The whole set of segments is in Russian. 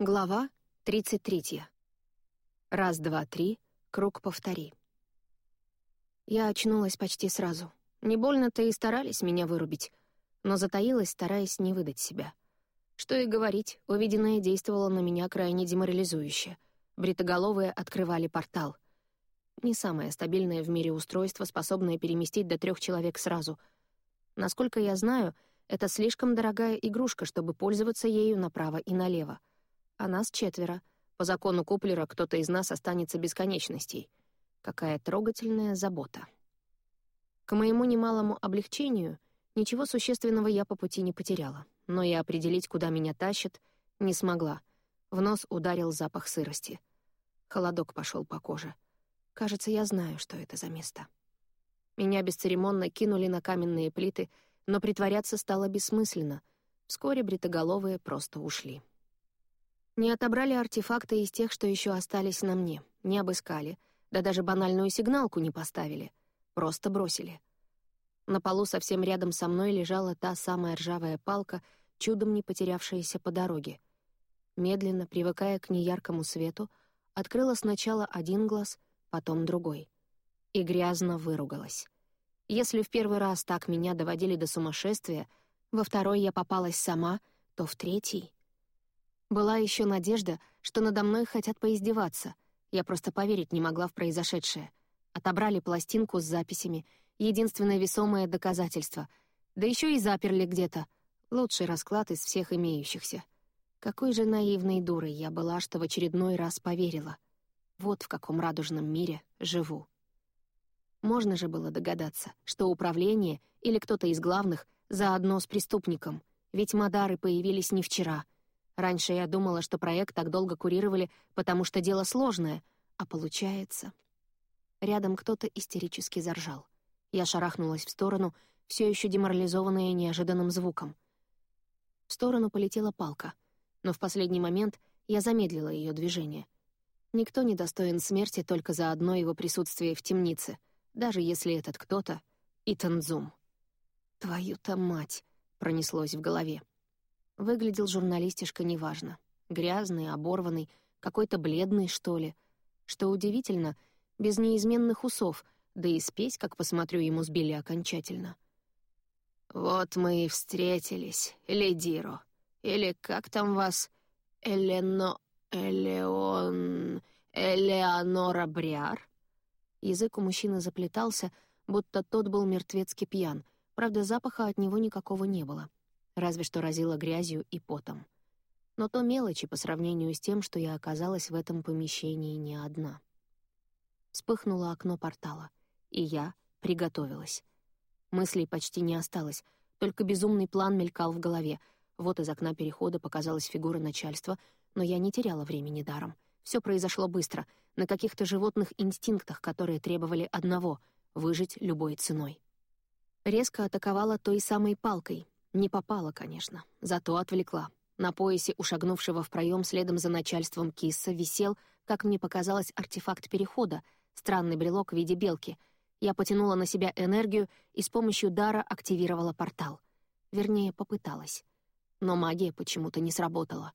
Глава 33. Раз, два, три, круг повтори. Я очнулась почти сразу. Не больно-то и старались меня вырубить, но затаилась, стараясь не выдать себя. Что и говорить, увиденное действовало на меня крайне деморализующе. Бритоголовые открывали портал. Не самое стабильное в мире устройство, способное переместить до трех человек сразу. Насколько я знаю, это слишком дорогая игрушка, чтобы пользоваться ею направо и налево — а нас четверо. По закону Куплера кто-то из нас останется бесконечностей. Какая трогательная забота. К моему немалому облегчению ничего существенного я по пути не потеряла, но и определить, куда меня тащит, не смогла. В нос ударил запах сырости. Холодок пошел по коже. Кажется, я знаю, что это за место. Меня бесцеремонно кинули на каменные плиты, но притворяться стало бессмысленно. Вскоре бритоголовые просто ушли. Не отобрали артефакты из тех, что еще остались на мне, не обыскали, да даже банальную сигналку не поставили, просто бросили. На полу совсем рядом со мной лежала та самая ржавая палка, чудом не потерявшаяся по дороге. Медленно, привыкая к неяркому свету, открыла сначала один глаз, потом другой. И грязно выругалась. Если в первый раз так меня доводили до сумасшествия, во второй я попалась сама, то в третий... Была еще надежда, что надо мной хотят поиздеваться. Я просто поверить не могла в произошедшее. Отобрали пластинку с записями, единственное весомое доказательство. Да еще и заперли где-то. Лучший расклад из всех имеющихся. Какой же наивной дурой я была, что в очередной раз поверила. Вот в каком радужном мире живу. Можно же было догадаться, что управление или кто-то из главных заодно с преступником, ведь Мадары появились не вчера — Раньше я думала, что проект так долго курировали, потому что дело сложное, а получается... Рядом кто-то истерически заржал. Я шарахнулась в сторону, все еще деморализованная неожиданным звуком. В сторону полетела палка, но в последний момент я замедлила ее движение. Никто не достоин смерти только за одно его присутствие в темнице, даже если этот кто-то — Итанзум. «Твою-то мать!» — пронеслось в голове. Выглядел журналистишка неважно. Грязный, оборванный, какой-то бледный, что ли. Что удивительно, без неизменных усов, да и спесь, как посмотрю, ему сбили окончательно. «Вот мы и встретились, Ледиро. Или как там вас? Элено... Элеон... Элеонора Бриар?» Язык у мужчины заплетался, будто тот был мертвецки пьян, правда, запаха от него никакого не было разве что разила грязью и потом. Но то мелочи по сравнению с тем, что я оказалась в этом помещении не одна. Вспыхнуло окно портала, и я приготовилась. Мыслей почти не осталось, только безумный план мелькал в голове. Вот из окна перехода показалась фигура начальства, но я не теряла времени даром. Все произошло быстро, на каких-то животных инстинктах, которые требовали одного — выжить любой ценой. Резко атаковала той самой палкой, не попала, конечно, зато отвлекла. На поясе у шагнувшего в проем следом за начальством кисса висел, как мне показалось, артефакт перехода, странный брелок в виде белки. Я потянула на себя энергию и с помощью дара активировала портал. Вернее, попыталась. Но магия почему-то не сработала.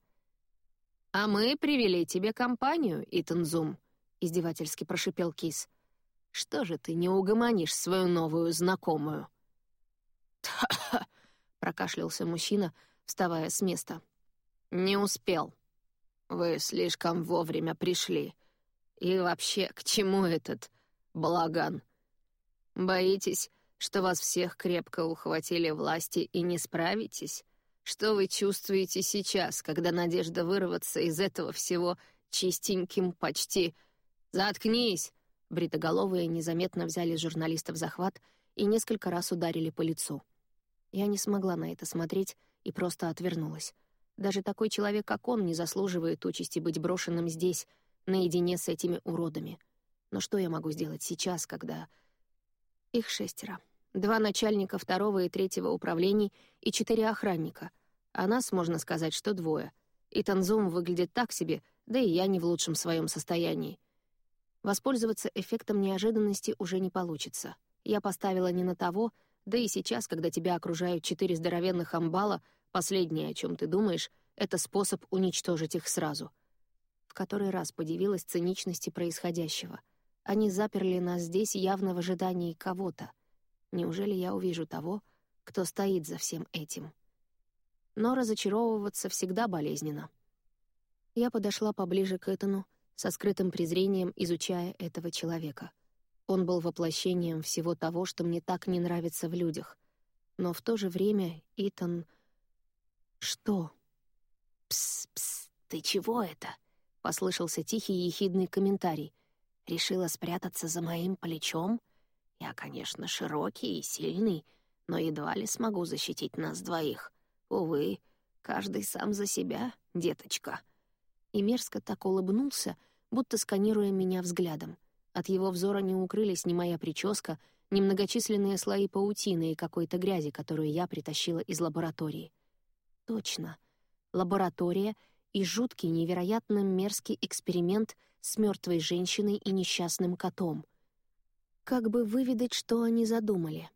«А мы привели тебе компанию, Итанзум», — издевательски прошипел кис. «Что же ты не угомонишь свою новую знакомую?» «Та-ха!» — прокашлялся мужчина, вставая с места. «Не успел. Вы слишком вовремя пришли. И вообще, к чему этот балаган? Боитесь, что вас всех крепко ухватили власти и не справитесь? Что вы чувствуете сейчас, когда надежда вырваться из этого всего чистеньким почти... Заткнись!» Бритоголовые незаметно взяли журналиста в захват и несколько раз ударили по лицу. Я не смогла на это смотреть и просто отвернулась. Даже такой человек, как он, не заслуживает участи быть брошенным здесь, наедине с этими уродами. Но что я могу сделать сейчас, когда... Их шестеро. Два начальника второго и третьего управлений и четыре охранника. А нас, можно сказать, что двое. И Танзум выглядит так себе, да и я не в лучшем своем состоянии. Воспользоваться эффектом неожиданности уже не получится. Я поставила не на того, да и сейчас, когда тебя окружают четыре здоровенных амбала, последнее, о чем ты думаешь, это способ уничтожить их сразу. В который раз подивилась циничности происходящего. Они заперли нас здесь явно в ожидании кого-то. Неужели я увижу того, кто стоит за всем этим? Но разочаровываться всегда болезненно. Я подошла поближе к Этану, со скрытым презрением изучая этого человека. Он был воплощением всего того, что мне так не нравится в людях. Но в то же время Итан... Что? «Пс-пс, ты чего это?» — послышался тихий ехидный комментарий. «Решила спрятаться за моим плечом? Я, конечно, широкий и сильный, но едва ли смогу защитить нас двоих. Увы, каждый сам за себя, деточка». И мерзко так улыбнулся, будто сканируя меня взглядом. От его взора не укрылись ни моя прическа, ни многочисленные слои паутины и какой-то грязи, которую я притащила из лаборатории. Точно — лаборатория и жуткий, невероятно мерзкий эксперимент с мертвой женщиной и несчастным котом. Как бы выведать, что они задумали?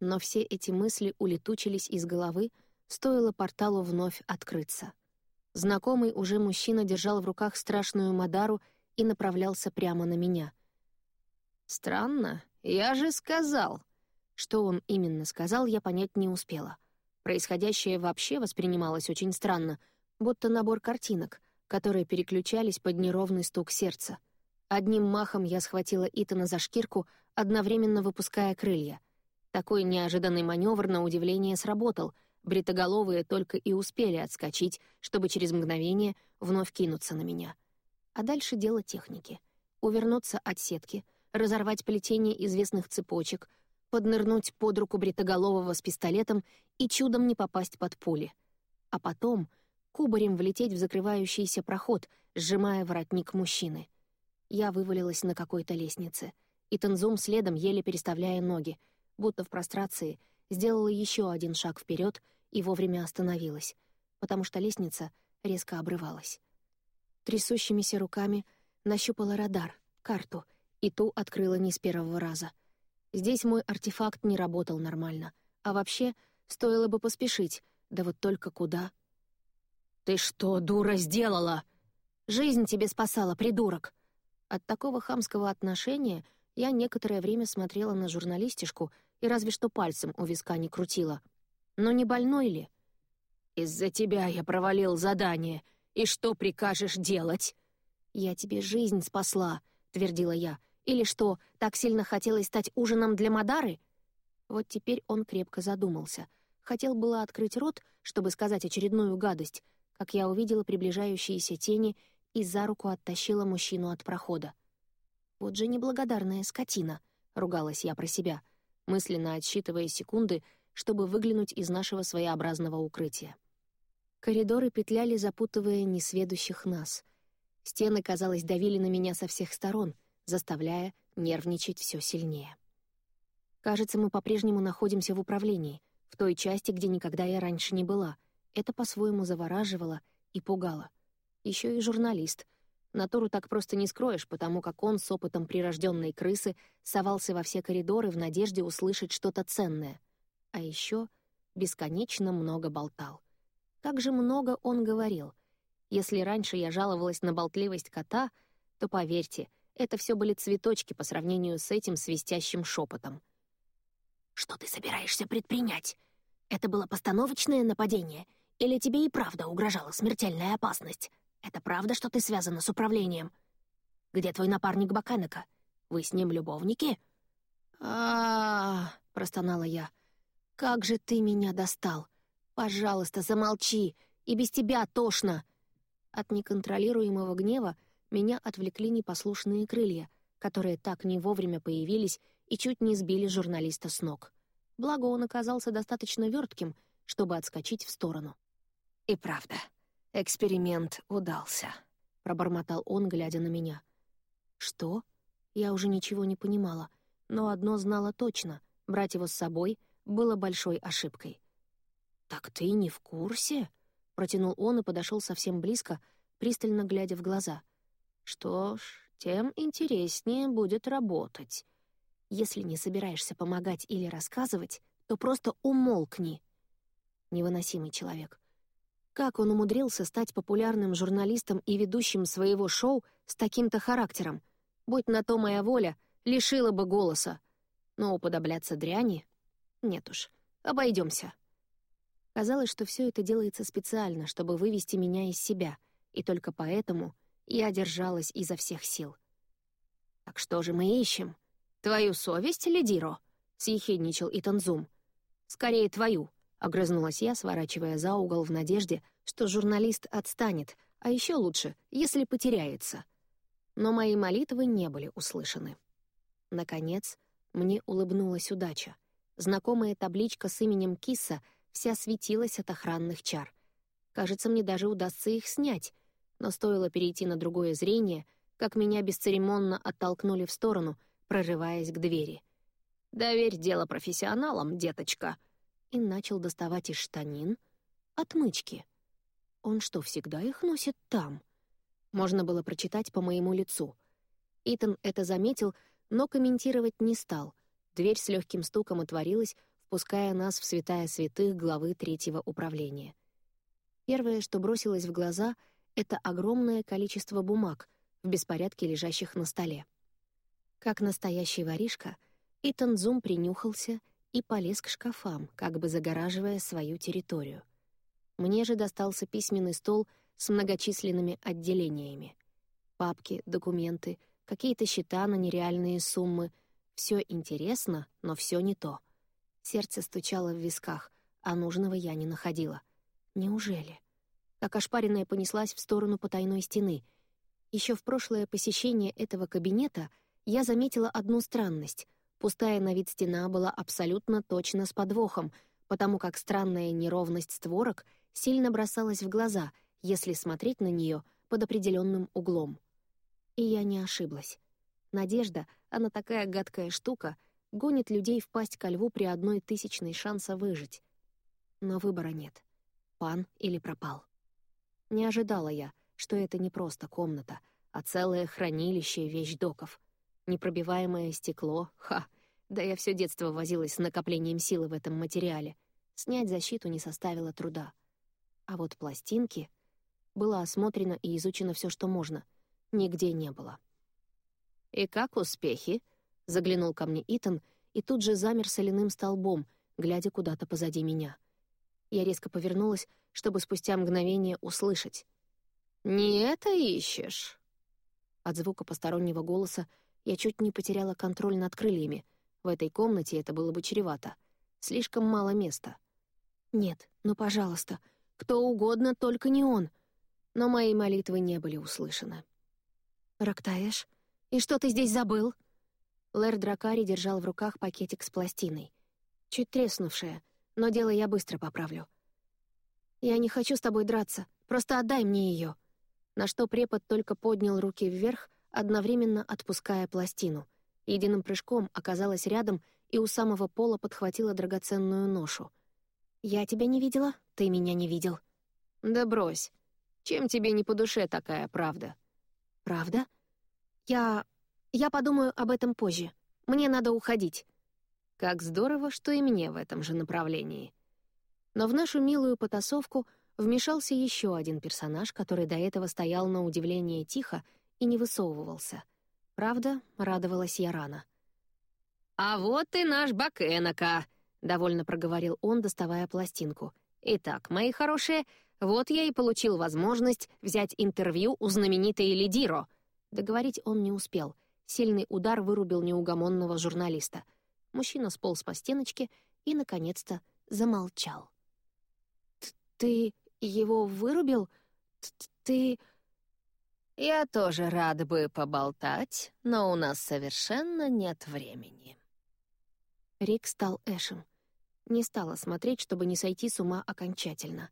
Но все эти мысли улетучились из головы, стоило порталу вновь открыться. Знакомый уже мужчина держал в руках страшную Мадару и направлялся прямо на меня. «Странно, я же сказал!» Что он именно сказал, я понять не успела. Происходящее вообще воспринималось очень странно, будто набор картинок, которые переключались под неровный стук сердца. Одним махом я схватила Итана за шкирку, одновременно выпуская крылья. Такой неожиданный маневр на удивление сработал. Бритоголовые только и успели отскочить, чтобы через мгновение вновь кинуться на меня. А дальше дело техники. Увернуться от сетки, разорвать плетение известных цепочек — поднырнуть под руку бритоголового с пистолетом и чудом не попасть под пули. А потом кубарем влететь в закрывающийся проход, сжимая воротник мужчины. Я вывалилась на какой-то лестнице, и Танзум следом, еле переставляя ноги, будто в прострации, сделала еще один шаг вперед и вовремя остановилась, потому что лестница резко обрывалась. Трясущимися руками нащупала радар, карту, и ту открыла не с первого раза — Здесь мой артефакт не работал нормально. А вообще, стоило бы поспешить. Да вот только куда? «Ты что, дура, сделала?» «Жизнь тебе спасала, придурок!» От такого хамского отношения я некоторое время смотрела на журналистишку и разве что пальцем у виска не крутила. Но не больной ли? «Из-за тебя я провалил задание. И что прикажешь делать?» «Я тебе жизнь спасла», — твердила я, — или что, так сильно хотелось стать ужином для Мадары? Вот теперь он крепко задумался. Хотел было открыть рот, чтобы сказать очередную гадость, как я увидела приближающиеся тени и за руку оттащила мужчину от прохода. «Вот же неблагодарная скотина», — ругалась я про себя, мысленно отсчитывая секунды, чтобы выглянуть из нашего своеобразного укрытия. Коридоры петляли, запутывая несведущих нас. Стены, казалось, давили на меня со всех сторон, заставляя нервничать все сильнее. Кажется, мы по-прежнему находимся в управлении, в той части, где никогда я раньше не была. Это по-своему завораживало и пугало. Еще и журналист. Натуру так просто не скроешь, потому как он с опытом прирожденной крысы совался во все коридоры в надежде услышать что-то ценное. А еще бесконечно много болтал. Как же много он говорил. Если раньше я жаловалась на болтливость кота, то, поверьте, — это все были цветочки по сравнению с этим свистящим шепотом. «Что ты собираешься предпринять? Это было постановочное нападение? Или тебе и правда угрожала смертельная опасность? Это правда, что ты связана с управлением? Где твой напарник Баканека? Вы с ним любовники?» а, простонала я. «Как же ты меня достал! Пожалуйста, замолчи, и без тебя тошно!» От неконтролируемого гнева меня отвлекли непослушные крылья, которые так не вовремя появились и чуть не сбили журналиста с ног. Благо он оказался достаточно вертким, чтобы отскочить в сторону. «И правда, эксперимент удался», — пробормотал он, глядя на меня. «Что?» Я уже ничего не понимала, но одно знала точно — брать его с собой было большой ошибкой. «Так ты не в курсе?» — протянул он и подошел совсем близко, пристально глядя в глаза — что ж, тем интереснее будет работать. Если не собираешься помогать или рассказывать, то просто умолкни. Невыносимый человек. Как он умудрился стать популярным журналистом и ведущим своего шоу с таким-то характером? Будь на то моя воля, лишила бы голоса. Но уподобляться дряни? Нет уж, обойдемся. Казалось, что все это делается специально, чтобы вывести меня из себя, и только поэтому я держалась изо всех сил. «Так что же мы ищем? Твою совесть, Лидиро?» — съехидничал Итанзум. «Скорее твою», — огрызнулась я, сворачивая за угол в надежде, что журналист отстанет, а еще лучше, если потеряется. Но мои молитвы не были услышаны. Наконец, мне улыбнулась удача. Знакомая табличка с именем Киса вся светилась от охранных чар. Кажется, мне даже удастся их снять, но стоило перейти на другое зрение, как меня бесцеремонно оттолкнули в сторону, прорываясь к двери. «Доверь дело профессионалам, деточка», и начал доставать из штанин отмычки. Он что, всегда их носит там? Можно было прочитать по моему лицу. Итан это заметил, но комментировать не стал. Дверь с легким стуком отворилась, впуская нас в святая святых главы третьего управления. Первое, что бросилось в глаза, — это огромное количество бумаг, в беспорядке лежащих на столе. Как настоящий воришка, Итан Зум принюхался и полез к шкафам, как бы загораживая свою территорию. Мне же достался письменный стол с многочисленными отделениями. Папки, документы, какие-то счета на нереальные суммы. Все интересно, но все не то. Сердце стучало в висках, а нужного я не находила. Неужели? Как ошпаренная понеслась в сторону потайной стены. Еще в прошлое посещение этого кабинета я заметила одну странность — Пустая на вид стена была абсолютно точно с подвохом, потому как странная неровность створок сильно бросалась в глаза, если смотреть на нее под определенным углом. И я не ошиблась. Надежда, она такая гадкая штука, гонит людей впасть ко льву при одной тысячной шанса выжить. Но выбора нет. Пан или пропал. Не ожидала я, что это не просто комната, а целое хранилище вещдоков — Непробиваемое стекло, ха, да я все детство возилась с накоплением силы в этом материале. Снять защиту не составило труда. А вот пластинки... Было осмотрено и изучено все, что можно. Нигде не было. «И как успехи?» — заглянул ко мне Итан и тут же замер соляным столбом, глядя куда-то позади меня. Я резко повернулась, чтобы спустя мгновение услышать. «Не это ищешь?» От звука постороннего голоса я чуть не потеряла контроль над крыльями. В этой комнате это было бы чревато. Слишком мало места. Нет, ну, пожалуйста, кто угодно, только не он. Но мои молитвы не были услышаны. «Рактаэш, и что ты здесь забыл?» Лэр Дракари держал в руках пакетик с пластиной. Чуть треснувшая, но дело я быстро поправлю. «Я не хочу с тобой драться, просто отдай мне ее. На что препод только поднял руки вверх, одновременно отпуская пластину. Единым прыжком оказалась рядом и у самого пола подхватила драгоценную ношу. «Я тебя не видела, ты меня не видел». «Да брось. Чем тебе не по душе такая правда?» «Правда? Я... я подумаю об этом позже. Мне надо уходить». Как здорово, что и мне в этом же направлении. Но в нашу милую потасовку вмешался еще один персонаж, который до этого стоял на удивление тихо и не высовывался. Правда, радовалась я рано. «А вот и наш Бакенока», — довольно проговорил он, доставая пластинку. «Итак, мои хорошие, вот я и получил возможность взять интервью у знаменитой Лидиро». Договорить он не успел. Сильный удар вырубил неугомонного журналиста. Мужчина сполз по стеночке и, наконец-то, замолчал. «Ты его вырубил? Ты...» «Я тоже рад бы поболтать, но у нас совершенно нет времени». Рик стал Эшем. Не стала смотреть, чтобы не сойти с ума окончательно.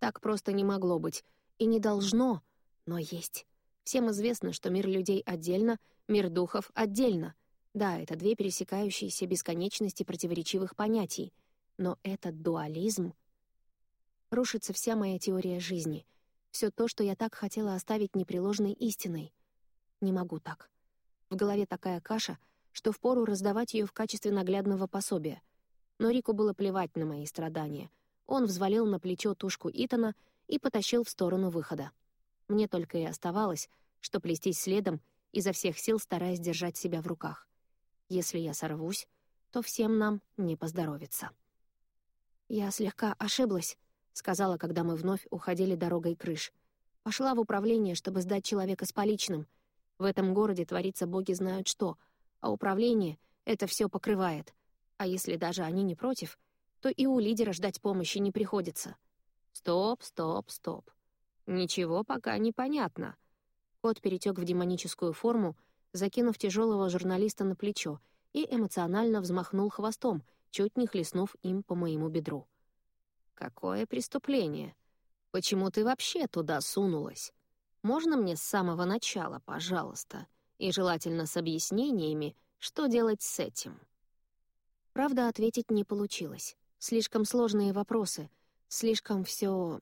Так просто не могло быть. И не должно, но есть. Всем известно, что мир людей отдельно, мир духов отдельно. Да, это две пересекающиеся бесконечности противоречивых понятий. Но этот дуализм... Рушится вся моя теория жизни — все то, что я так хотела оставить непреложной истиной. Не могу так. В голове такая каша, что впору раздавать ее в качестве наглядного пособия. Но Рику было плевать на мои страдания. Он взвалил на плечо тушку Итана и потащил в сторону выхода. Мне только и оставалось, что плестись следом, изо всех сил стараясь держать себя в руках. Если я сорвусь, то всем нам не поздоровится. «Я слегка ошиблась», — сказала, когда мы вновь уходили дорогой крыш. «Пошла в управление, чтобы сдать человека с поличным. В этом городе творится боги знают что, а управление это все покрывает. А если даже они не против, то и у лидера ждать помощи не приходится». «Стоп, стоп, стоп. Ничего пока не понятно». Кот перетек в демоническую форму, закинув тяжелого журналиста на плечо, и эмоционально взмахнул хвостом, чуть не хлестнув им по моему бедру. «Какое преступление? Почему ты вообще туда сунулась? Можно мне с самого начала, пожалуйста, и желательно с объяснениями, что делать с этим?» Правда, ответить не получилось. Слишком сложные вопросы, слишком все.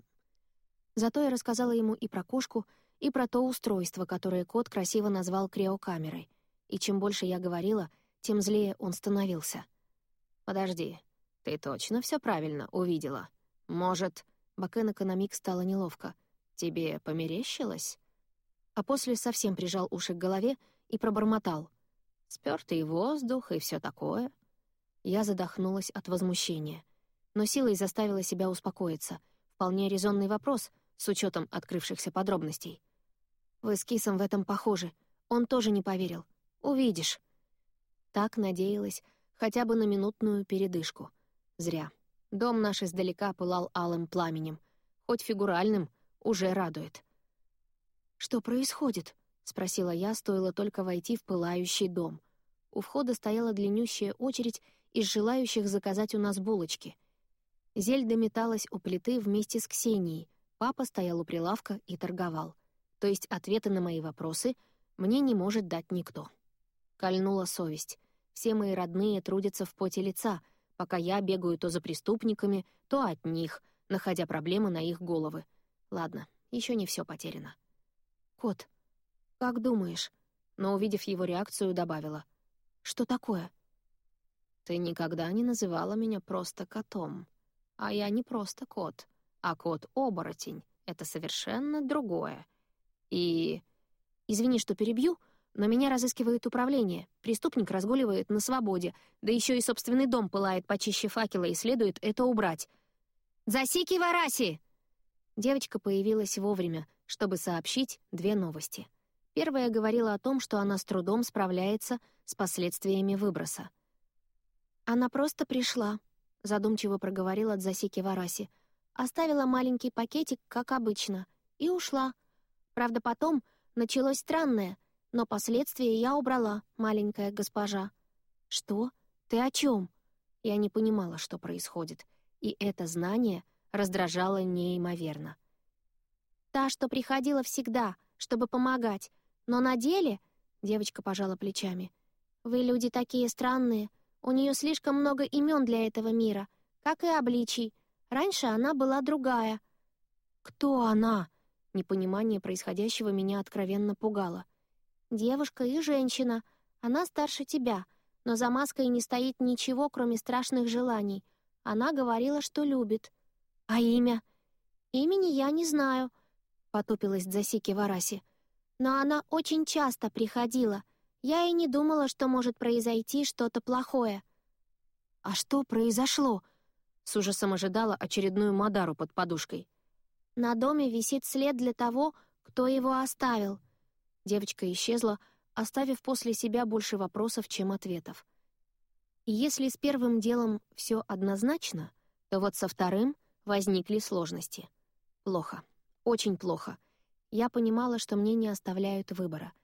Зато я рассказала ему и про кошку, и про то устройство, которое кот красиво назвал криокамерой. И чем больше я говорила, тем злее он становился. «Подожди, ты точно все правильно увидела? Может...» Бакенека на миг стало неловко. «Тебе померещилось?» А после совсем прижал уши к голове и пробормотал. «Спёртый воздух и все такое». Я задохнулась от возмущения, но силой заставила себя успокоиться. Вполне резонный вопрос, с учетом открывшихся подробностей. «Вы с Кисом в этом похожи. Он тоже не поверил. Увидишь». Так надеялась хотя бы на минутную передышку. Зря. Дом наш издалека пылал алым пламенем. Хоть фигуральным, уже радует. «Что происходит?» — спросила я, стоило только войти в пылающий дом. У входа стояла длиннющая очередь из желающих заказать у нас булочки. Зельда металась у плиты вместе с Ксенией, папа стоял у прилавка и торговал. То есть ответы на мои вопросы мне не может дать никто. Кольнула совесть. Все мои родные трудятся в поте лица, пока я бегаю то за преступниками, то от них, находя проблемы на их головы. Ладно, еще не все потеряно. «Кот, как думаешь?» Но, увидев его реакцию, добавила. «Что такое?» «Ты никогда не называла меня просто котом. А я не просто кот, а кот-оборотень. Это совершенно другое. И... Извини, что перебью, но меня разыскивает управление. Преступник разгуливает на свободе, да еще и собственный дом пылает почище факела, и следует это убрать. «Засики Вараси!» Девочка появилась вовремя, чтобы сообщить две новости. Первая говорила о том, что она с трудом справляется с последствиями выброса. «Она просто пришла», — задумчиво проговорила Дзасики Вараси. «Оставила маленький пакетик, как обычно, и ушла. Правда, потом началось странное — но последствия я убрала, маленькая госпожа». «Что? Ты о чем? Я не понимала, что происходит, и это знание раздражало неимоверно. «Та, что приходила всегда, чтобы помогать, но на деле...» — девочка пожала плечами. «Вы люди такие странные, у нее слишком много имен для этого мира, как и обличий. Раньше она была другая». «Кто она?» Непонимание происходящего меня откровенно пугало — Девушка и женщина. Она старше тебя, но за маской не стоит ничего, кроме страшных желаний. Она говорила, что любит. А имя? Имени я не знаю, — потупилась Дзасики Вараси. Но она очень часто приходила. Я и не думала, что может произойти что-то плохое. А что произошло? С ужасом ожидала очередную Мадару под подушкой. На доме висит след для того, кто его оставил — Девочка исчезла, оставив после себя больше вопросов, чем ответов. И если с первым делом все однозначно, то вот со вторым возникли сложности. Плохо. Очень плохо. Я понимала, что мне не оставляют выбора.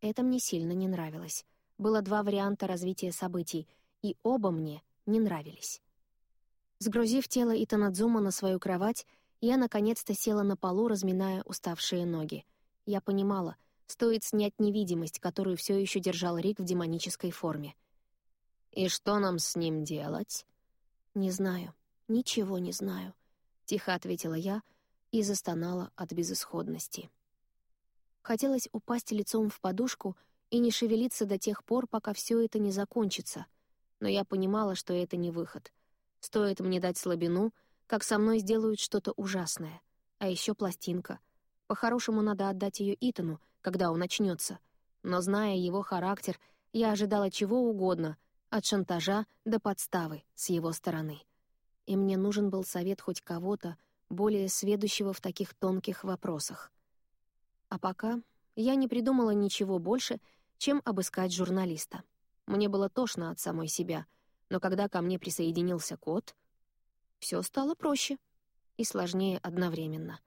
Это мне сильно не нравилось. Было два варианта развития событий, и оба мне не нравились. Сгрузив тело Итанадзума на свою кровать, я наконец-то села на полу, разминая уставшие ноги. Я понимала, Стоит снять невидимость, которую все еще держал Рик в демонической форме. «И что нам с ним делать?» «Не знаю. Ничего не знаю», — тихо ответила я и застонала от безысходности. Хотелось упасть лицом в подушку и не шевелиться до тех пор, пока все это не закончится, но я понимала, что это не выход. Стоит мне дать слабину, как со мной сделают что-то ужасное. А еще пластинка. По-хорошему надо отдать ее Итану, когда он очнется. Но зная его характер, я ожидала чего угодно, от шантажа до подставы с его стороны. И мне нужен был совет хоть кого-то, более сведущего в таких тонких вопросах. А пока я не придумала ничего больше, чем обыскать журналиста. Мне было тошно от самой себя, но когда ко мне присоединился кот, все стало проще и сложнее одновременно.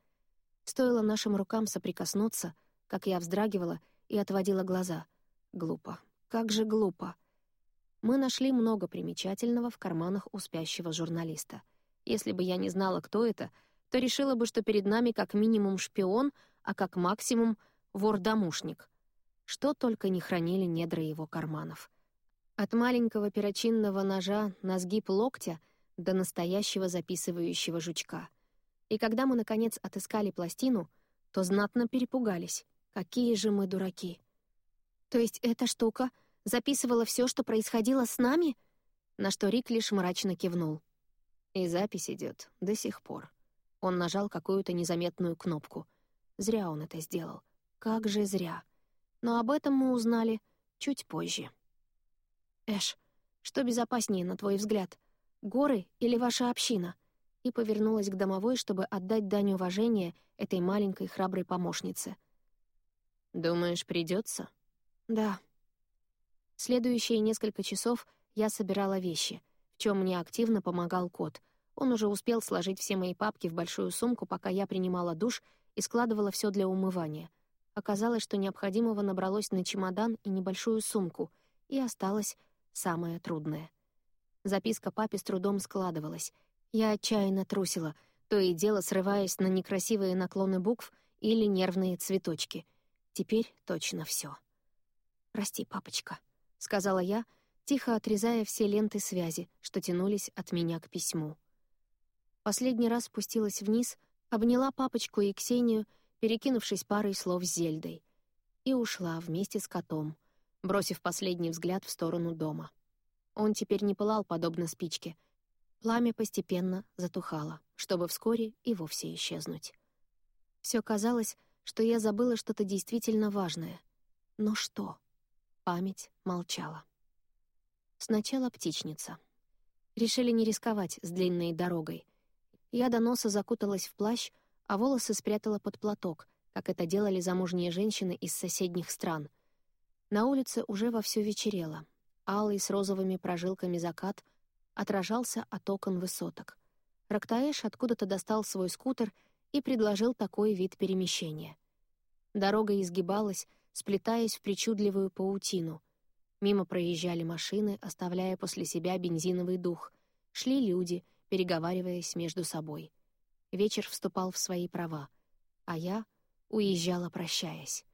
Стоило нашим рукам соприкоснуться, как я вздрагивала и отводила глаза. Глупо. Как же глупо. Мы нашли много примечательного в карманах у спящего журналиста. Если бы я не знала, кто это, то решила бы, что перед нами как минимум шпион, а как максимум вор-домушник. Что только не хранили недра его карманов. От маленького перочинного ножа на сгиб локтя до настоящего записывающего жучка. И когда мы, наконец, отыскали пластину, то знатно перепугались. Какие же мы дураки. То есть эта штука записывала все, что происходило с нами? На что Рик лишь мрачно кивнул. И запись идет до сих пор. Он нажал какую-то незаметную кнопку. Зря он это сделал. Как же зря. Но об этом мы узнали чуть позже. «Эш, что безопаснее, на твой взгляд?» Горы или ваша община?» и повернулась к домовой, чтобы отдать дань уважения этой маленькой храброй помощнице. «Думаешь, придется? «Да». Следующие несколько часов я собирала вещи, в чем мне активно помогал кот. Он уже успел сложить все мои папки в большую сумку, пока я принимала душ и складывала все для умывания. Оказалось, что необходимого набралось на чемодан и небольшую сумку, и осталось самое трудное — Записка папе с трудом складывалась. Я отчаянно трусила, то и дело срываясь на некрасивые наклоны букв или нервные цветочки. Теперь точно все. «Прости, папочка», — сказала я, тихо отрезая все ленты связи, что тянулись от меня к письму. Последний раз спустилась вниз, обняла папочку и Ксению, перекинувшись парой слов с Зельдой, и ушла вместе с котом, бросив последний взгляд в сторону дома. Он теперь не пылал, подобно спичке. Пламя постепенно затухало, чтобы вскоре и вовсе исчезнуть. Все казалось, что я забыла что-то действительно важное. Но что? Память молчала. Сначала птичница. Решили не рисковать с длинной дорогой. Я до носа закуталась в плащ, а волосы спрятала под платок, как это делали замужние женщины из соседних стран. На улице уже вовсю вечерело, алый с розовыми прожилками закат отражался от окон высоток. Рактаэш откуда-то достал свой скутер и предложил такой вид перемещения. Дорога изгибалась, сплетаясь в причудливую паутину. Мимо проезжали машины, оставляя после себя бензиновый дух. Шли люди, переговариваясь между собой. Вечер вступал в свои права, а я уезжала, прощаясь.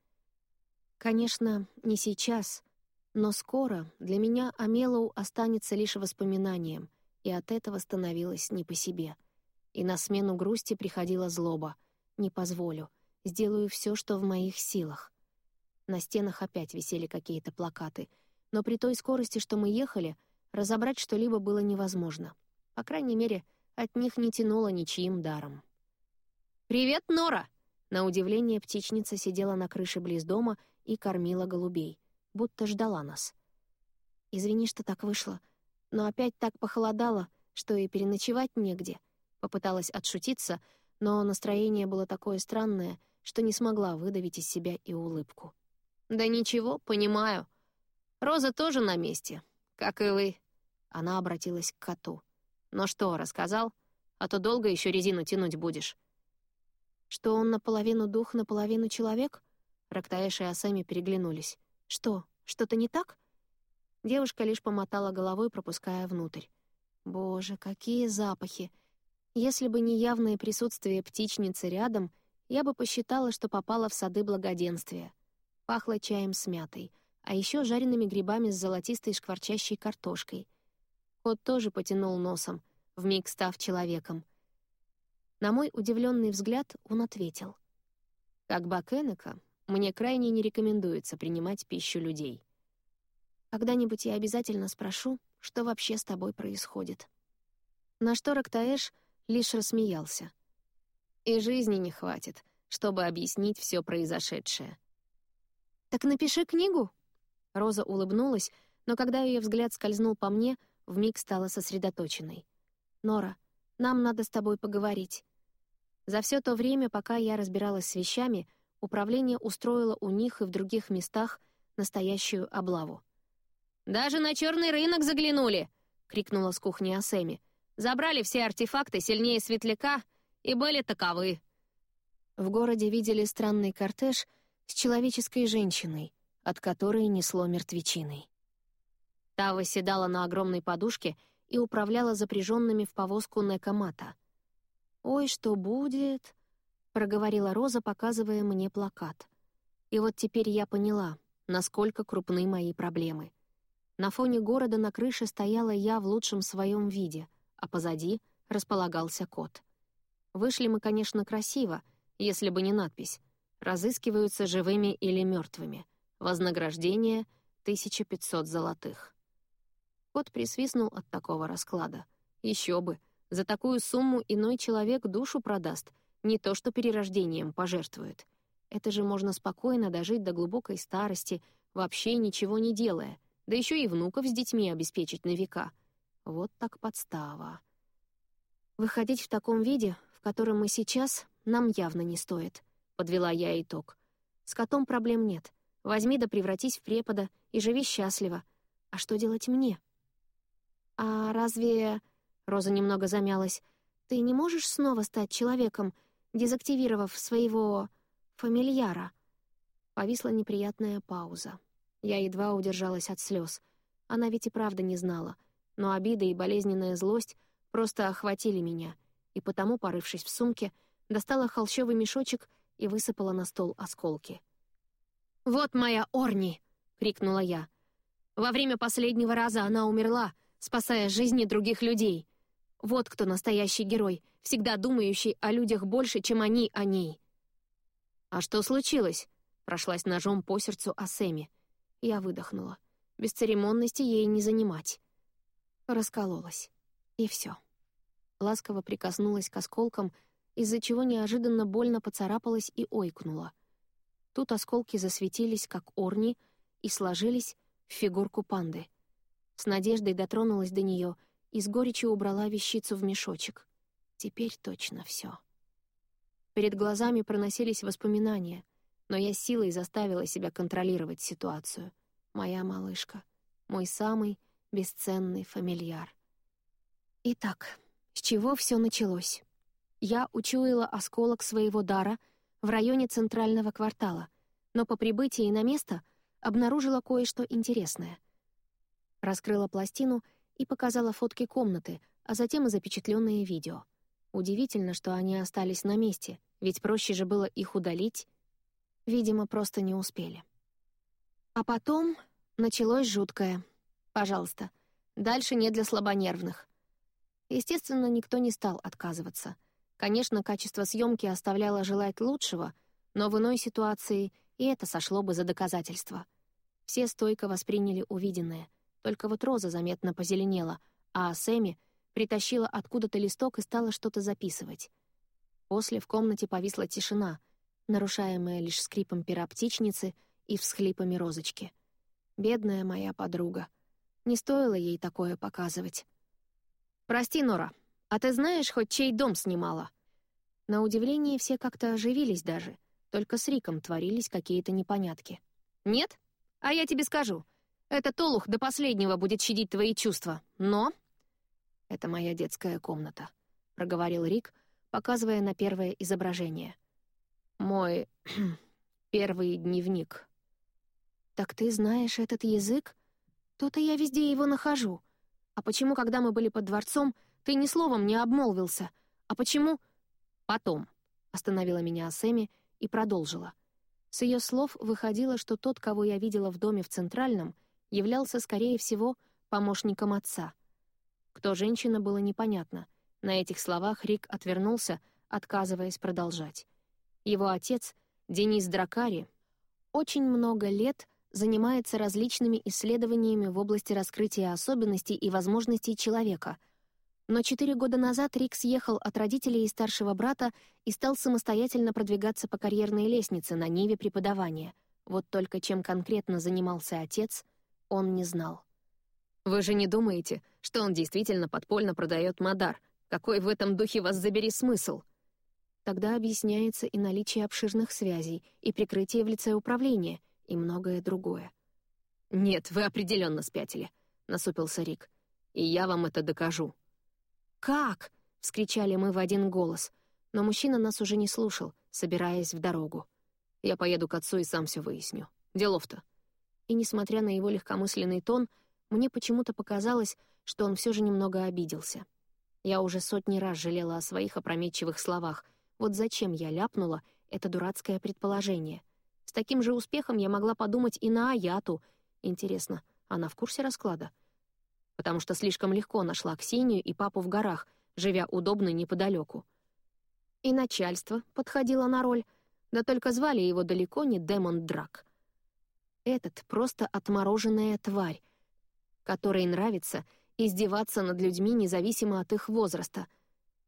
Конечно, не сейчас — но скоро для меня Амелоу останется лишь воспоминанием, и от этого становилось не по себе. И на смену грусти приходила злоба. «Не позволю. Сделаю все, что в моих силах». На стенах опять висели какие-то плакаты, но при той скорости, что мы ехали, разобрать что-либо было невозможно. По крайней мере, от них не тянуло ничьим даром. «Привет, Нора!» На удивление птичница сидела на крыше близ дома и кормила голубей — будто ждала нас. «Извини, что так вышло, но опять так похолодало, что и переночевать негде», — попыталась отшутиться, но настроение было такое странное, что не смогла выдавить из себя и улыбку. «Да ничего, понимаю. Роза тоже на месте, как и вы». Она обратилась к коту. «Ну что, рассказал? А то долго еще резину тянуть будешь». «Что он наполовину дух, наполовину человек?» Рактаэш и Асами переглянулись. «Что, что-то не так?» Девушка лишь помотала головой, пропуская внутрь. «Боже, какие запахи! Если бы не явное присутствие птичницы рядом, я бы посчитала, что попала в сады благоденствия. Пахло чаем с мятой, а еще жареными грибами с золотистой шкварчащей картошкой. Кот тоже потянул носом, вмиг став человеком. На мой удивленный взгляд он ответил. «Как Бакенека, мне крайне не рекомендуется принимать пищу людей. Когда-нибудь я обязательно спрошу, что вообще с тобой происходит. На что Рактаэш лишь рассмеялся. И жизни не хватит, чтобы объяснить все произошедшее. «Так напиши книгу!» Роза улыбнулась, но когда ее взгляд скользнул по мне, вмиг стала сосредоточенной. «Нора, нам надо с тобой поговорить». За все то время, пока я разбиралась с вещами, управление устроило у них и в других местах настоящую облаву. «Даже на черный рынок заглянули!» — крикнула с кухни Асеми. «Забрали все артефакты сильнее светляка и были таковы». В городе видели странный кортеж с человеческой женщиной, от которой несло мертвечиной. Та восседала на огромной подушке и управляла запряженными в повозку Некомата. «Ой, что будет?» — проговорила Роза, показывая мне плакат. И вот теперь я поняла, насколько крупны мои проблемы. На фоне города на крыше стояла я в лучшем своем виде, а позади располагался кот. Вышли мы, конечно, красиво, если бы не надпись «Разыскиваются живыми или мертвыми. Вознаграждение — 1500 золотых». Кот присвистнул от такого расклада. Еще бы, за такую сумму иной человек душу продаст, не то что перерождением пожертвует. Это же можно спокойно дожить до глубокой старости, вообще ничего не делая, да еще и внуков с детьми обеспечить на века. Вот так подстава. Выходить в таком виде, в котором мы сейчас, нам явно не стоит, — подвела я итог. С котом проблем нет. Возьми да превратись в препода и живи счастливо. А что делать мне? «А разве...» — Роза немного замялась. «Ты не можешь снова стать человеком, дезактивировав своего... фамильяра?» Повисла неприятная пауза. Я едва удержалась от слез. Она ведь и правда не знала. Но обида и болезненная злость просто охватили меня, и потому, порывшись в сумке, достала холщовый мешочек и высыпала на стол осколки. «Вот моя Орни!» — крикнула я. «Во время последнего раза она умерла, спасая жизни других людей. Вот кто настоящий герой, всегда думающий о людях больше, чем они о ней. «А что случилось?» — прошлась ножом по сердцу Асеми. Я выдохнула. Без церемонности ей не занимать. Раскололась. И все. Ласково прикоснулась к осколкам, из-за чего неожиданно больно поцарапалась и ойкнула. Тут осколки засветились, как орни, и сложились в фигурку панды — с надеждой дотронулась до нее и с горечью убрала вещицу в мешочек. Теперь точно все. Перед глазами проносились воспоминания, но я силой заставила себя контролировать ситуацию. Моя малышка. Мой самый бесценный фамильяр. Итак, с чего все началось? Я учуяла осколок своего дара в районе центрального квартала, но по прибытии на место обнаружила кое-что интересное. Раскрыла пластину и показала фотки комнаты, а затем и запечатленные видео. Удивительно, что они остались на месте, ведь проще же было их удалить. Видимо, просто не успели. А потом началось жуткое. Пожалуйста, дальше не для слабонервных. Естественно, никто не стал отказываться. Конечно, качество съемки оставляло желать лучшего, но в иной ситуации и это сошло бы за доказательство. Все стойко восприняли увиденное, только вот Роза заметно позеленела, а Сэмми притащила откуда-то листок и стала что-то записывать. После в комнате повисла тишина, нарушаемая лишь скрипом пера птичницы и всхлипами розочки. Бедная моя подруга. Не стоило ей такое показывать. «Прости, Нора, а ты знаешь, хоть чей дом снимала?» На удивление все как-то оживились даже, только с Риком творились какие-то непонятки. «Нет? А я тебе скажу. Этот олух до последнего будет щадить твои чувства, но...» «Это моя детская комната», — проговорил Рик, показывая на первое изображение. «Мой первый дневник». «Так ты знаешь этот язык? То-то я везде его нахожу. А почему, когда мы были под дворцом, ты ни словом не обмолвился? А почему...» «Потом», — остановила меня Сэмми и продолжила. С ее слов выходило, что тот, кого я видела в доме в Центральном — являлся, скорее всего, помощником отца. Кто женщина, было непонятно. На этих словах Рик отвернулся, отказываясь продолжать. Его отец, Денис Дракари, очень много лет занимается различными исследованиями в области раскрытия особенностей и возможностей человека, Но четыре года назад Рик съехал от родителей и старшего брата и стал самостоятельно продвигаться по карьерной лестнице на ниве преподавания. Вот только чем конкретно занимался отец, он не знал. «Вы же не думаете, что он действительно подпольно продает Мадар? Какой в этом духе вас забери смысл?» Тогда объясняется и наличие обширных связей, и прикрытие в лице управления, и многое другое. «Нет, вы определенно спятили», — насупился Рик. «И я вам это докажу». «Как?» — вскричали мы в один голос, но мужчина нас уже не слушал, собираясь в дорогу. «Я поеду к отцу и сам все выясню. Делов-то». И, несмотря на его легкомысленный тон, мне почему-то показалось, что он все же немного обиделся. Я уже сотни раз жалела о своих опрометчивых словах. Вот зачем я ляпнула это дурацкое предположение? С таким же успехом я могла подумать и на Аяту. Интересно, она в курсе расклада? потому что слишком легко нашла Ксению и папу в горах, живя удобно неподалеку. И начальство подходило на роль, да только звали его далеко не Демон Драк. Этот просто отмороженная тварь, которой нравится издеваться над людьми независимо от их возраста.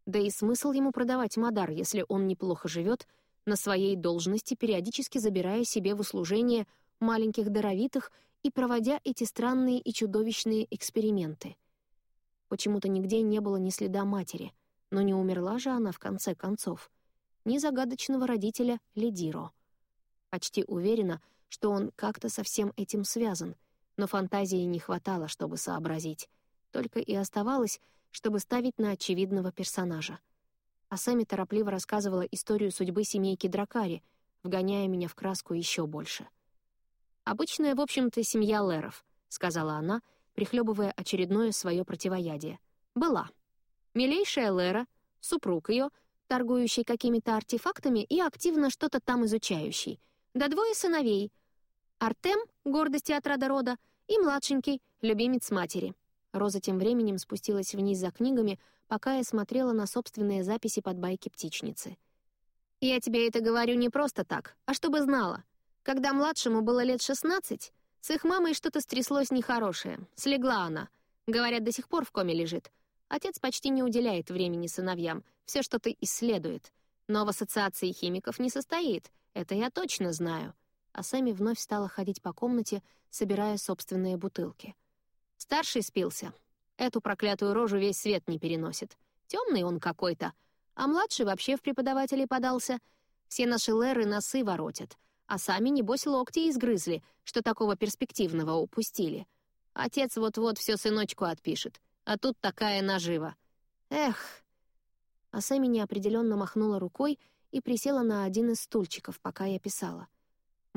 Да и смысл ему продавать Мадар, если он неплохо живет, на своей должности периодически забирая себе в услужение маленьких даровитых и проводя эти странные и чудовищные эксперименты. Почему-то нигде не было ни следа матери, но не умерла же она в конце концов. Ни загадочного родителя Ледиро. Почти уверена, что он как-то со всем этим связан, но фантазии не хватало, чтобы сообразить. Только и оставалось, чтобы ставить на очевидного персонажа. А Сами торопливо рассказывала историю судьбы семейки Дракари, вгоняя меня в краску еще больше — «Обычная, в общем-то, семья Леров», — сказала она, прихлебывая очередное свое противоядие. «Была. Милейшая Лера, супруг ее, торгующий какими-то артефактами и активно что-то там изучающий. Да двое сыновей. Артем, гордости от рода рода, и младшенький, любимец матери». Роза тем временем спустилась вниз за книгами, пока я смотрела на собственные записи под байки птичницы. «Я тебе это говорю не просто так, а чтобы знала. Когда младшему было лет 16, с их мамой что-то стряслось нехорошее. Слегла она. Говорят, до сих пор в коме лежит. Отец почти не уделяет времени сыновьям, все что-то исследует. Но в ассоциации химиков не состоит, это я точно знаю. А Сэмми вновь стала ходить по комнате, собирая собственные бутылки. Старший спился. Эту проклятую рожу весь свет не переносит. Темный он какой-то. А младший вообще в преподаватели подался. Все наши леры носы воротят а сами, небось, локти изгрызли, что такого перспективного упустили. Отец вот-вот все сыночку отпишет, а тут такая нажива. Эх! А Сэмми неопределенно махнула рукой и присела на один из стульчиков, пока я писала.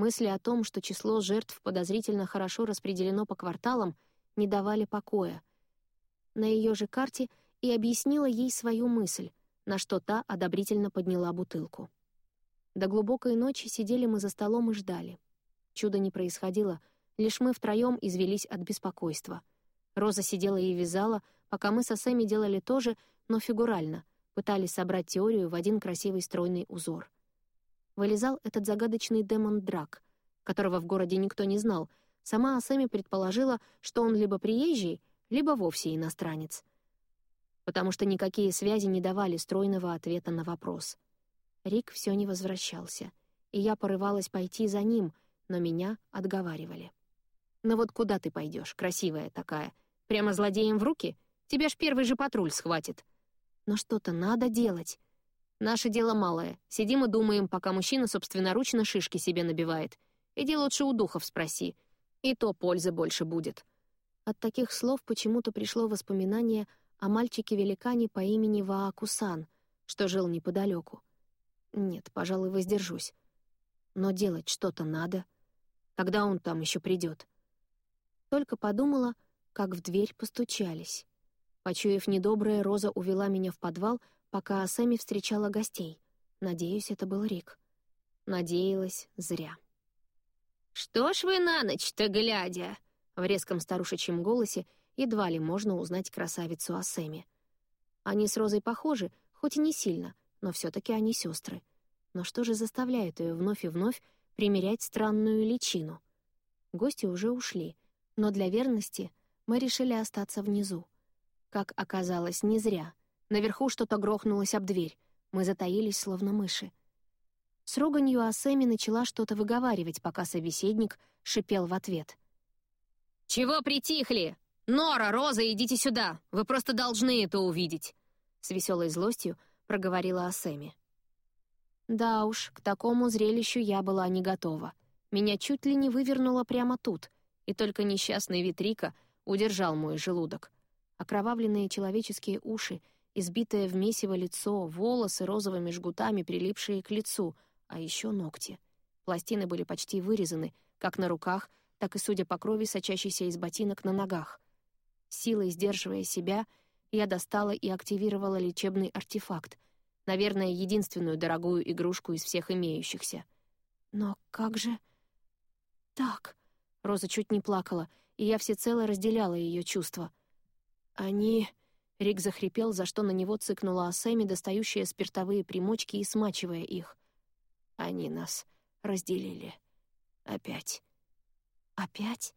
Мысли о том, что число жертв подозрительно хорошо распределено по кварталам, не давали покоя. На ее же карте и объяснила ей свою мысль, на что та одобрительно подняла бутылку. До глубокой ночи сидели мы за столом и ждали. Чудо не происходило, лишь мы втроем извелись от беспокойства. Роза сидела и вязала, пока мы со Сэмми делали то же, но фигурально, пытались собрать теорию в один красивый стройный узор. Вылезал этот загадочный демон Драк, которого в городе никто не знал. Сама Асэми предположила, что он либо приезжий, либо вовсе иностранец. Потому что никакие связи не давали стройного ответа на вопрос — Рик все не возвращался, и я порывалась пойти за ним, но меня отговаривали. «Ну вот куда ты пойдешь, красивая такая? Прямо злодеем в руки? Тебя ж первый же патруль схватит». «Но что-то надо делать». «Наше дело малое. Сидим и думаем, пока мужчина собственноручно шишки себе набивает. Иди лучше у духов спроси. И то пользы больше будет». От таких слов почему-то пришло воспоминание о мальчике-великане по имени Ваакусан, что жил неподалеку. Нет, пожалуй, воздержусь. Но делать что-то надо. Когда он там еще придет? Только подумала, как в дверь постучались. Почуяв недоброе, Роза увела меня в подвал, пока Сэмми встречала гостей. Надеюсь, это был Рик. Надеялась зря. «Что ж вы на ночь-то глядя?» В резком старушечьем голосе едва ли можно узнать красавицу Асэми. Они с Розой похожи, хоть и не сильно, но все таки они сестры. Но что же заставляет ее вновь и вновь примерять странную личину? Гости уже ушли, но для верности мы решили остаться внизу. Как оказалось, не зря. Наверху что-то грохнулось об дверь. Мы затаились, словно мыши. С руганью Асэми начала что-то выговаривать, пока собеседник шипел в ответ. «Чего притихли? Нора, Роза, идите сюда! Вы просто должны это увидеть!» С веселой злостью проговорила Асэми. Да уж, к такому зрелищу я была не готова. Меня чуть ли не вывернуло прямо тут, и только несчастный Витрика удержал мой желудок. Окровавленные человеческие уши, избитое в месиво лицо, волосы розовыми жгутами, прилипшие к лицу, а еще ногти. Пластины были почти вырезаны, как на руках, так и, судя по крови, сочащейся из ботинок на ногах. Силой сдерживая себя, я достала и активировала лечебный артефакт, наверное, единственную дорогую игрушку из всех имеющихся. Но как же... Так... Роза чуть не плакала, и я всецело разделяла ее чувства. «Они...» — Рик захрипел, за что на него цыкнула Асэми, достающая спиртовые примочки и смачивая их. «Они нас разделили. Опять». «Опять?»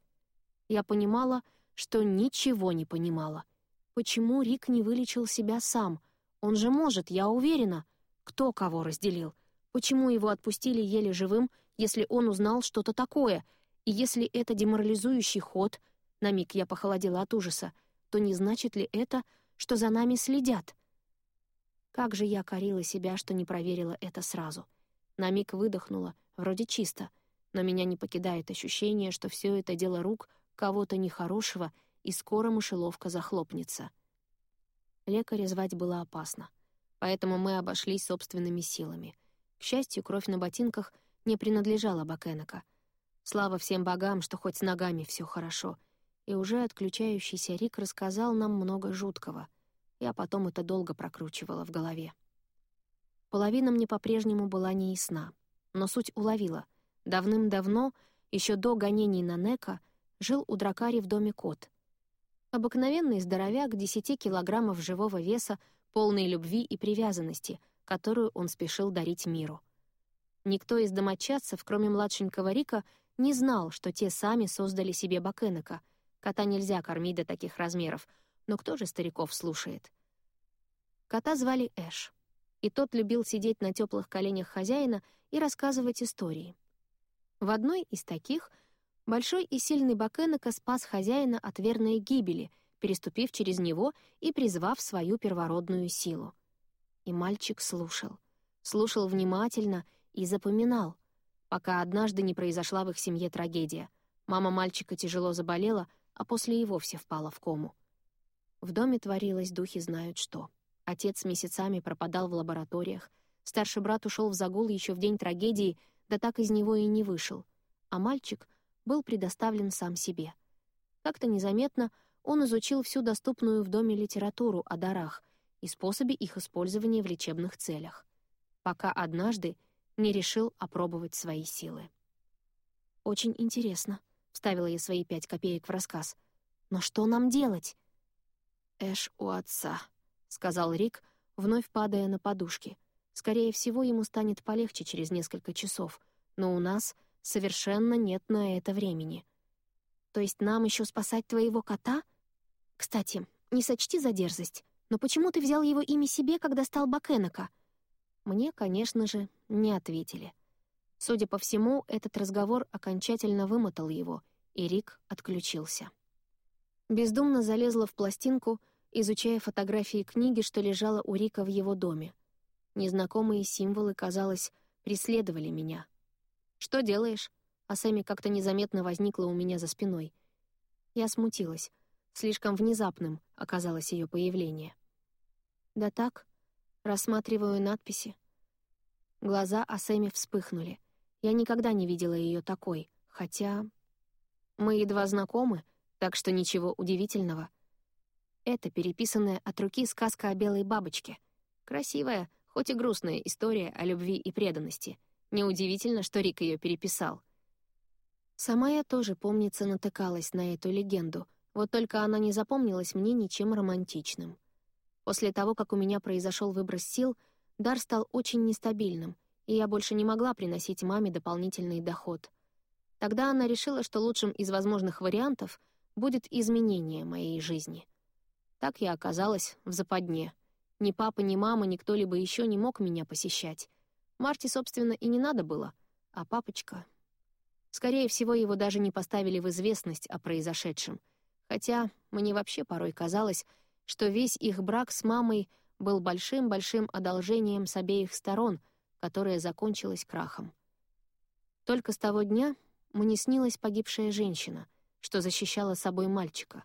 Я понимала, что ничего не понимала. Почему Рик не вылечил себя сам? Он же может, я уверена. Кто кого разделил? Почему его отпустили еле живым, если он узнал что-то такое? И если это деморализующий ход, на миг я похолодела от ужаса, то не значит ли это, что за нами следят? Как же я корила себя, что не проверила это сразу. На миг выдохнула, вроде чисто, но меня не покидает ощущение, что все это дело рук кого-то нехорошего и скоро мышеловка захлопнется. Лекаря звать было опасно, поэтому мы обошлись собственными силами. К счастью, кровь на ботинках не принадлежала Бакенека. Слава всем богам, что хоть с ногами все хорошо. И уже отключающийся Рик рассказал нам много жуткого. Я потом это долго прокручивала в голове. Половина мне по-прежнему была неясна, но суть уловила. Давным-давно, еще до гонений на Нека, жил у Дракари в доме кот. Обыкновенный здоровяк 10 килограммов живого веса, полной любви и привязанности, которую он спешил дарить миру. Никто из домочадцев, кроме младшенького Рика, не знал, что те сами создали себе Бакенека. Кота нельзя кормить до таких размеров, но кто же стариков слушает? Кота звали Эш, и тот любил сидеть на теплых коленях хозяина и рассказывать истории. В одной из таких — Большой и сильный Бакенека спас хозяина от верной гибели, переступив через него и призвав свою первородную силу. И мальчик слушал. Слушал внимательно и запоминал, пока однажды не произошла в их семье трагедия. Мама мальчика тяжело заболела, а после и вовсе впала в кому. В доме творилось духи знают что. Отец месяцами пропадал в лабораториях, старший брат ушел в загул еще в день трагедии, да так из него и не вышел. А мальчик был предоставлен сам себе. Как-то незаметно он изучил всю доступную в доме литературу о дарах и способе их использования в лечебных целях, пока однажды не решил опробовать свои силы. «Очень интересно», — вставила я свои пять копеек в рассказ. «Но что нам делать?» «Эш у отца», — сказал Рик, вновь падая на подушки. «Скорее всего, ему станет полегче через несколько часов, но у нас Совершенно нет на это времени. То есть нам еще спасать твоего кота? Кстати, не сочти за дерзость, но почему ты взял его имя себе, когда стал Бакенека? Мне, конечно же, не ответили. Судя по всему, этот разговор окончательно вымотал его, и Рик отключился. Бездумно залезла в пластинку, изучая фотографии книги, что лежала у Рика в его доме. Незнакомые символы, казалось, преследовали меня — «Что делаешь?» А Сэмми как-то незаметно возникла у меня за спиной. Я смутилась. Слишком внезапным оказалось ее появление. «Да так, рассматриваю надписи». Глаза Асэми вспыхнули. Я никогда не видела ее такой, хотя... Мы едва знакомы, так что ничего удивительного. Это переписанная от руки сказка о белой бабочке. Красивая, хоть и грустная история о любви и преданности — Неудивительно, что Рик ее переписал. Сама я тоже, помнится, натыкалась на эту легенду, вот только она не запомнилась мне ничем романтичным. После того, как у меня произошел выброс сил, дар стал очень нестабильным, и я больше не могла приносить маме дополнительный доход. Тогда она решила, что лучшим из возможных вариантов будет изменение моей жизни. Так я оказалась в западне. Ни папа, ни мама, ни кто-либо еще не мог меня посещать. Марте, собственно, и не надо было. А папочка... Скорее всего, его даже не поставили в известность о произошедшем. Хотя мне вообще порой казалось, что весь их брак с мамой был большим-большим одолжением с обеих сторон, которое закончилось крахом. Только с того дня мне снилась погибшая женщина, что защищала собой мальчика.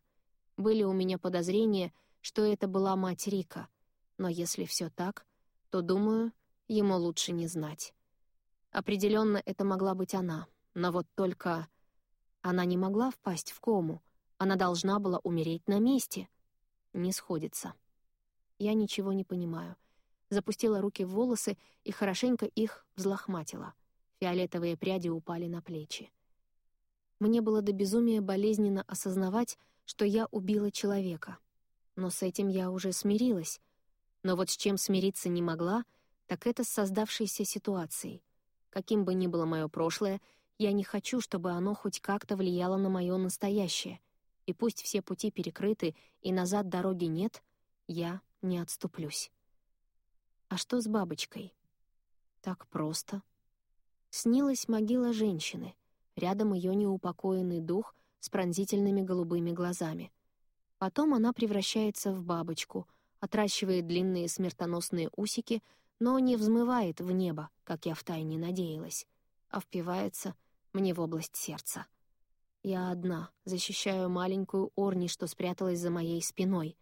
Были у меня подозрения, что это была мать Рика, но если все так, то, думаю, ему лучше не знать. Определенно, это могла быть она, но вот только... Она не могла впасть в кому, она должна была умереть на месте. Не сходится. Я ничего не понимаю. Запустила руки в волосы и хорошенько их взлохматила. Фиолетовые пряди упали на плечи. Мне было до безумия болезненно осознавать, что я убила человека. Но с этим я уже смирилась. Но вот с чем смириться не могла, так это с создавшейся ситуацией. Каким бы ни было мое прошлое, я не хочу, чтобы оно хоть как-то влияло на мое настоящее. И пусть все пути перекрыты и назад дороги нет, я не отступлюсь. А что с бабочкой? Так просто. Снилась могила женщины — Рядом ее неупокоенный дух с пронзительными голубыми глазами. Потом она превращается в бабочку, отращивает длинные смертоносные усики, но не взмывает в небо, как я втайне надеялась, а впивается мне в область сердца. Я одна, защищаю маленькую Орни, что спряталась за моей спиной.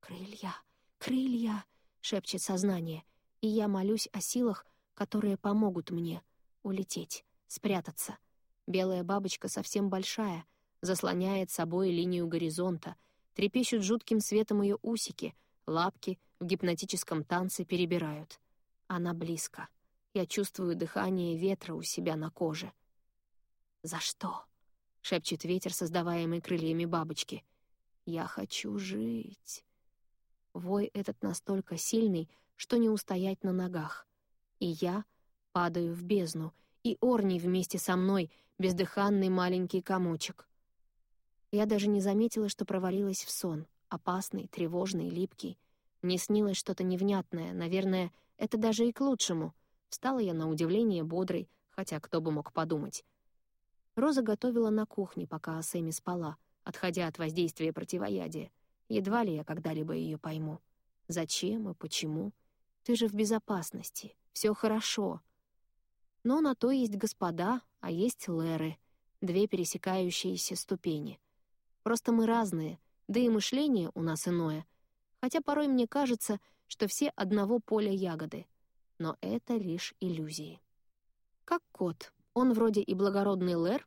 «Крылья, крылья!» — шепчет сознание, и я молюсь о силах, которые помогут мне улететь, спрятаться — Белая бабочка совсем большая, заслоняет собой линию горизонта, трепещут жутким светом ее усики, лапки в гипнотическом танце перебирают. Она близко. Я чувствую дыхание ветра у себя на коже. «За что?» — шепчет ветер, создаваемый крыльями бабочки. «Я хочу жить». Вой этот настолько сильный, что не устоять на ногах. И я падаю в бездну, и Орни вместе со мной — бездыханный маленький комочек. Я даже не заметила, что провалилась в сон, опасный, тревожный, липкий. Мне снилось что-то невнятное, наверное, это даже и к лучшему. Встала я на удивление бодрой, хотя кто бы мог подумать. Роза готовила на кухне, пока Сэмми спала, отходя от воздействия противоядия. Едва ли я когда-либо ее пойму. Зачем и почему? Ты же в безопасности, все хорошо. Но на то есть господа, а есть леры, две пересекающиеся ступени. Просто мы разные, да и мышление у нас иное. Хотя порой мне кажется, что все одного поля ягоды. Но это лишь иллюзии. Как кот. Он вроде и благородный лэр,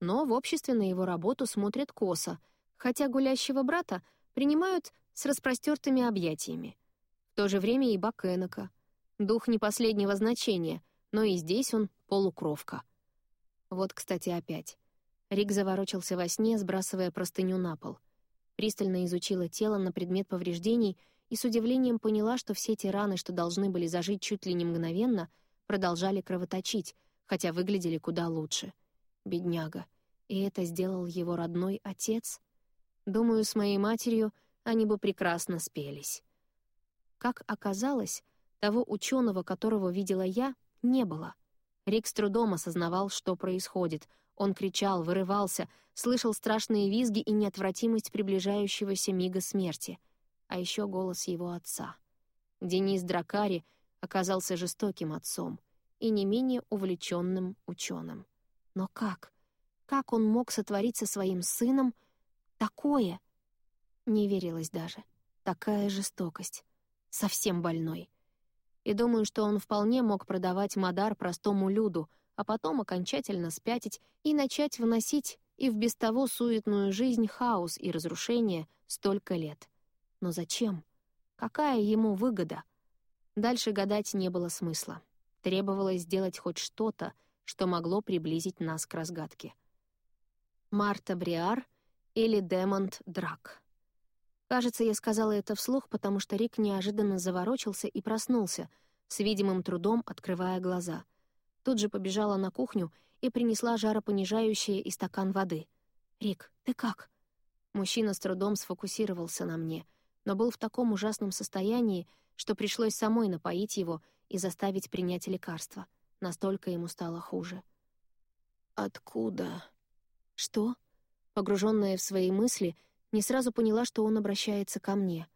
но в обществе на его работу смотрят косо, хотя гулящего брата принимают с распростертыми объятиями. В то же время и Бакенока. Дух не последнего значения, но и здесь он полукровка — вот, кстати, опять. Рик заворочился во сне, сбрасывая простыню на пол. Пристально изучила тело на предмет повреждений и с удивлением поняла, что все те раны, что должны были зажить чуть ли не мгновенно, продолжали кровоточить, хотя выглядели куда лучше. Бедняга. И это сделал его родной отец? Думаю, с моей матерью они бы прекрасно спелись. Как оказалось, того ученого, которого видела я, не было — Рик с трудом осознавал, что происходит. Он кричал, вырывался, слышал страшные визги и неотвратимость приближающегося мига смерти. А еще голос его отца. Денис Дракари оказался жестоким отцом и не менее увлеченным ученым. Но как? Как он мог сотворить со своим сыном такое? Не верилось даже. Такая жестокость. Совсем больной и думаю, что он вполне мог продавать Мадар простому люду, а потом окончательно спятить и начать вносить и в без того суетную жизнь хаос и разрушение столько лет. Но зачем? Какая ему выгода? Дальше гадать не было смысла. Требовалось сделать хоть что-то, что могло приблизить нас к разгадке. Марта Бриар или Демонт Драк. Кажется, я сказала это вслух, потому что Рик неожиданно заворочился и проснулся, с видимым трудом открывая глаза. Тут же побежала на кухню и принесла жаропонижающее и стакан воды. «Рик, ты как?» Мужчина с трудом сфокусировался на мне, но был в таком ужасном состоянии, что пришлось самой напоить его и заставить принять лекарство. Настолько ему стало хуже. «Откуда?» «Что?» Погруженная в свои мысли, не сразу поняла, что он обращается ко мне.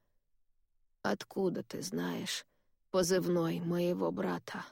«Откуда ты знаешь позывной моего брата?»